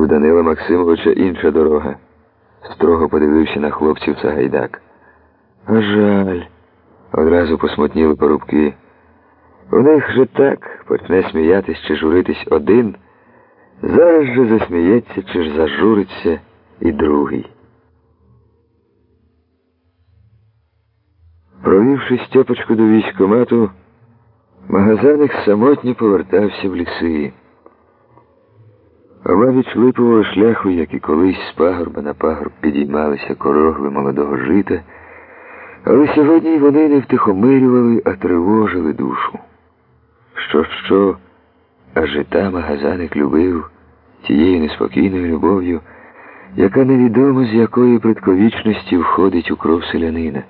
У Данила Максимовича інша дорога. Строго подивився на хлопців Цагайдак. А жаль, одразу посмутніли порубки. У них же так почне сміятись чи журитись один, зараз же засміється чи ж зажуриться і другий. Провівши Стьопочку до військомату, магазаник самотньо повертався в ліси. Обабіч липового шляху, як і колись з пагорба на пагорб підіймалися корогви молодого жита, але сьогодні вони не втихомирювали, а тривожили душу. Що, що, а жита магазаник любив тією неспокійною любов'ю, яка невідомо з якої предковічності входить у кров селянина.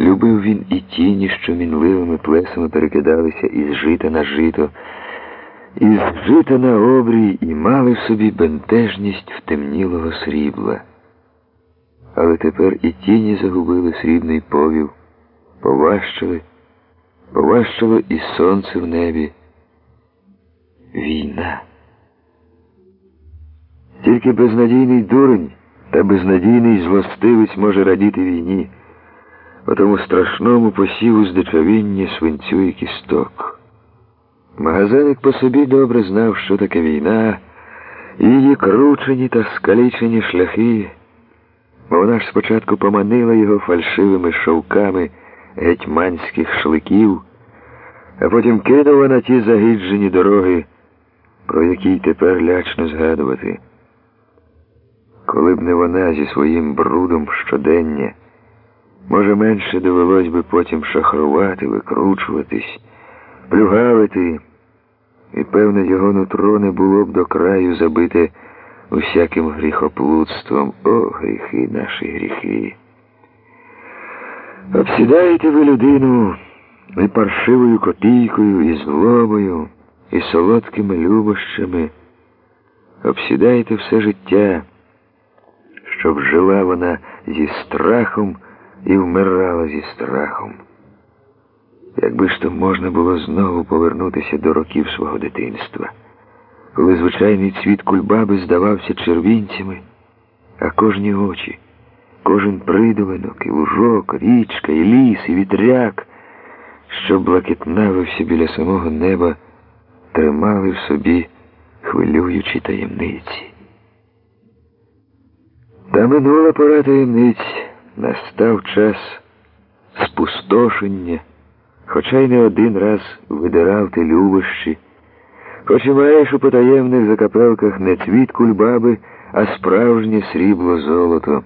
Любив він і тіні, що мінливими плесами перекидалися із жита на жито, із жита на обрій і мали собі бентежність втемнілого срібла. Але тепер і тіні загубили срібний повів, поважчали, поважчало і сонце в небі. Війна. Тільки безнадійний дурень та безнадійний злостивець може радіти війні, отому страшному посіву здичавіння свинцю і кісток. Магазиник по собі добре знав, що таке війна, її кручені та скалічені шляхи, вона ж спочатку поманила його фальшивими шовками гетьманських шликів, а потім кинула на ті загіджені дороги, про які й тепер лячно згадувати. Коли б не вона зі своїм брудом щодення, може, менше довелось би потім шахрувати, викручуватись, плюгавити, і, певне, його нутро не було б до краю забите усяким гріхоплутством. О, гріхи наші гріхи. Обсідаєте ви людину і паршивою копійкою, і злобою, і солодкими любощами. Обсідаєте все життя щоб жила вона зі страхом і вмирала зі страхом. Якби ж то можна було знову повернутися до років свого дитинства, коли звичайний цвіт кульбаби здавався червінцями, а кожні очі, кожен придолинок, і лужок, річка, і ліс, і вітряк, що блакитнавився біля самого неба, тримали в собі хвилюючі таємниці. Та минула пора таємниць, настав час спустошення, хоча й не один раз видирав ти любощі, хоч і маєш у потаємних закапелках не цвіт кульбаби, а справжнє срібло золото.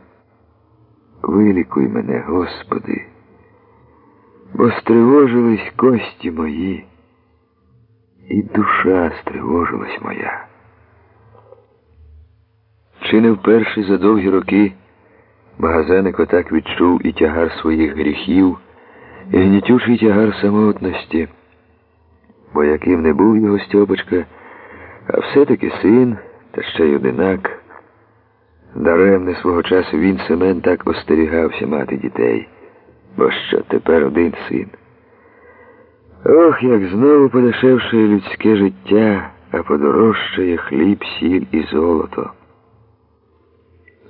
Вилікуй мене, Господи, бо стривожились кості мої, і душа стривожилась моя. Чи не вперше за довгі роки Магазаник отак відчув і тягар своїх гріхів, і гнітючий тягар самотності, бо яким не був його Стьопочка, а все-таки син та ще й одинак. Даремне свого часу він Семен так остерігався мати дітей, бо що тепер один син. Ох, як знову подешевшує людське життя, а подорожчає хліб, сіль і золото.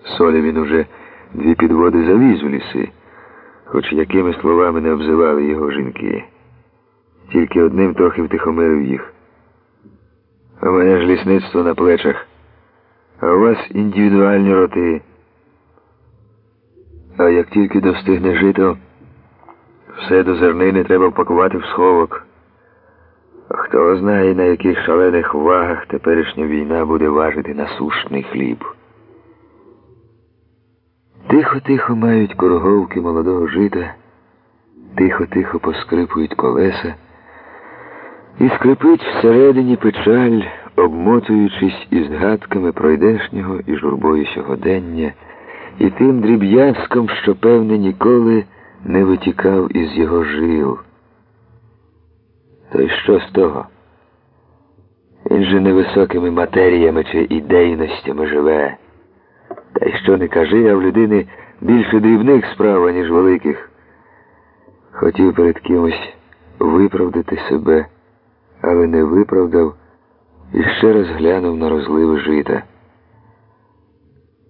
Солі він уже дві підводи завіз у ліси, хоч якими словами не обзивали його жінки. Тільки одним трохи втихомирив їх. У мене ж лісництво на плечах, а у вас індивідуальні роти. А як тільки достигне жито, все до зернини треба впакувати в сховок. Хто знає, на яких шалених вагах теперішня війна буде важити насушний хліб. Тихо-тихо мають короговки молодого жита, тихо-тихо поскрипують колеса, і скрипить всередині печаль, обмотуючись із згадками пройдешнього і журбою сьогодення, і тим дріб'язком, що, певне, ніколи не витікав із його жил. То й що з того? Він же невисокими матеріями чи ідейностями живе. Та й що не кажи, а в людини більше дрібних справ, ніж великих. Хотів перед кимось виправдати себе, але не виправдав і ще раз глянув на розливи жита.